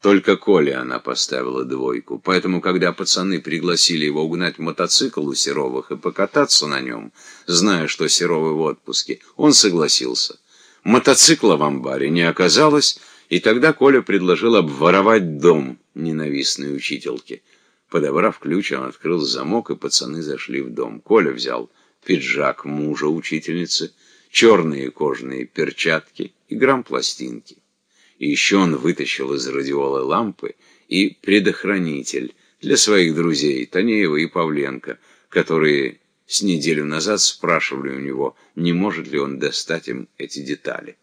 Только Коле она поставила двойку, поэтому, когда пацаны пригласили его угнать мотоцикл у Серовых и покататься на нем, зная, что Серовы в отпуске, он согласился. Мотоцикла в амбаре не оказалось, и тогда Коля предложил обворовать дом ненавистной учительки. Подобрав ключ, он открыл замок, и пацаны зашли в дом. Коля взял пиджак мужа учительницы, черные кожаные перчатки и грамм пластинки. И еще он вытащил из радиолы лампы и предохранитель для своих друзей Танеева и Павленко, которые с неделю назад спрашивали у него, не может ли он достать им эти детали.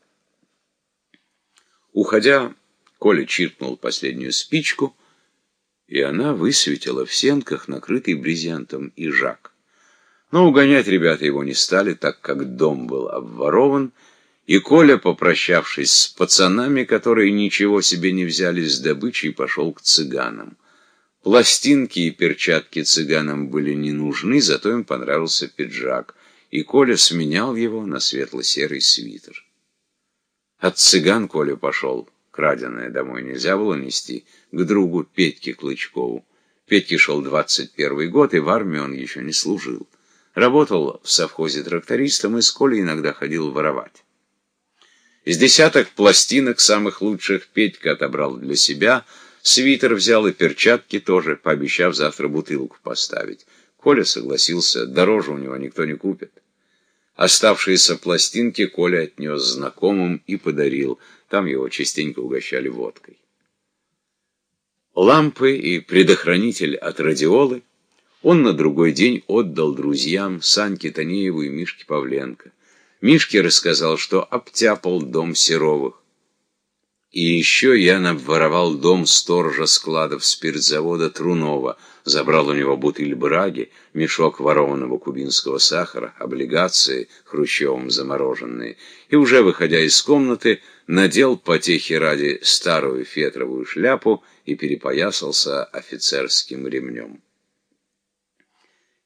Уходя, Коля чиркнул последнюю спичку, и она высветила в сенках, накрытый брезентом, и жак. Но угонять ребята его не стали, так как дом был обворован, и Коля, попрощавшись с пацанами, которые ничего себе не взяли с добычей, пошел к цыганам. Пластинки и перчатки цыганам были не нужны, зато им понравился пиджак, и Коля сменял его на светло-серый свитер. От цыган Коля пошел, краденое домой нельзя было нести, к другу Петьке Клычкову. Петьке шел двадцать первый год, и в армии он еще не служил. Работал в совхозе трактористом и с Колей иногда ходил воровать. Из десяток пластинок самых лучших Петька отобрал для себя, свитер взял и перчатки тоже, пообещав завтра бутылку поставить. Коля согласился, дороже у него никто не купит. Оставшиеся пластинки Коля отнес знакомым и подарил. Там его частенько угощали водкой. Лампы и предохранитель от радиолы он на другой день отдал друзьям Саньке Танееву и Мишке Павленко. Мишке рассказал, что обтяпал дом Серовых. И еще я обворовал дом сторожа складов спиртзавода Трунова, забрал у него бутыль браги, мешок ворованного кубинского сахара, облигации хрущевым замороженные, и уже выходя из комнаты, надел потехи ради старую фетровую шляпу и перепоясался офицерским ремнем.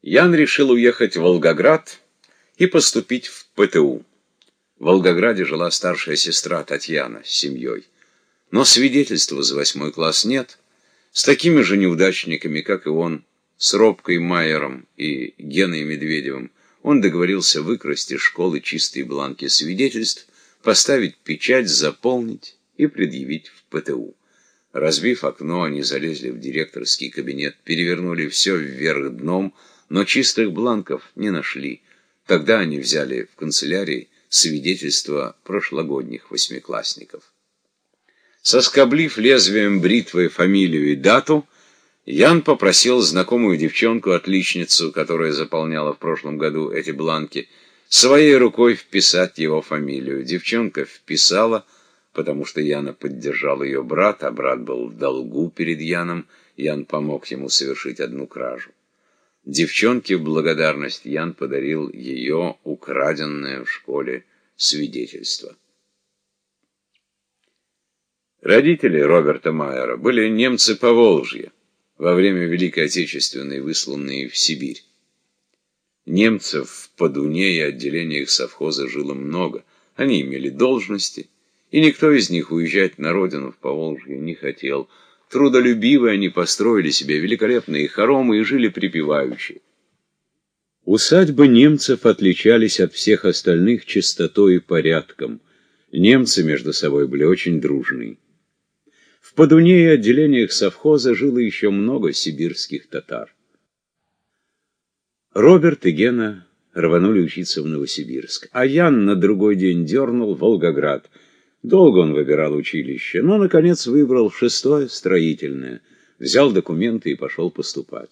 Ян решил уехать в Волгоград и поступить в ПТУ. В Волгограде жила старшая сестра Татьяна с семьей. Но свидетельства за восьмой класс нет. С такими же неудачниками, как и он, с Робкой Майером и Геной Медведевым, он договорился выкрасть из школы чистые бланки свидетельств, поставить печать, заполнить и предъявить в ПТУ. Разбив окно, они залезли в директорский кабинет, перевернули все вверх дном, но чистых бланков не нашли. Тогда они взяли в канцелярии свидетельства прошлогодних восьмиклассников. Соскоблив лезвием бритвы фамилию и дату, Ян попросил знакомую девчонку-отличницу, которая заполняла в прошлом году эти бланки, своей рукой вписать его фамилию. Девчонка вписала, потому что Яна поддержал ее брат, а брат был в долгу перед Яном, Ян помог ему совершить одну кражу. Девчонке в благодарность Ян подарил ее украденное в школе свидетельство. Родители Роберта Майера были немцы по Волжье, во время Великой Отечественной высланные в Сибирь. Немцев в Подуне и отделениях совхоза жило много. Они имели должности, и никто из них уезжать на родину в Поволжье не хотел – Трудолюбивые они построили себе великолепные хоромы и жили припеваючи. Усадьбы немцев отличались от всех остальных чистотой и порядком. Немцы между собой были очень дружны. В Подуне и отделениях совхоза жило еще много сибирских татар. Роберт и Гена рванули учиться в Новосибирск, а Ян на другой день дернул Волгоград — Долго он выбирал училище, но, наконец, выбрал шестое строительное, взял документы и пошел поступать.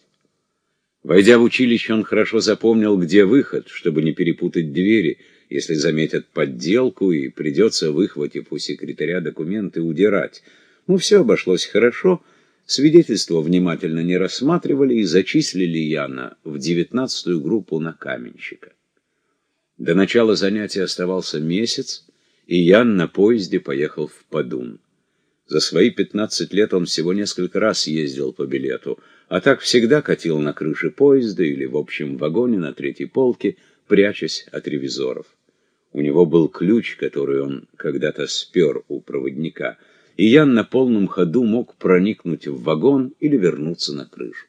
Войдя в училище, он хорошо запомнил, где выход, чтобы не перепутать двери, если заметят подделку и придется, выхватив у секретаря документы, удирать. Ну, все обошлось хорошо, свидетельство внимательно не рассматривали и зачислили Яна в девятнадцатую группу на каменщика. До начала занятия оставался месяц, и Ян на поезде поехал в Падун. За свои пятнадцать лет он всего несколько раз ездил по билету, а так всегда катил на крыше поезда или в общем вагоне на третьей полке, прячась от ревизоров. У него был ключ, который он когда-то спер у проводника, и Ян на полном ходу мог проникнуть в вагон или вернуться на крышу.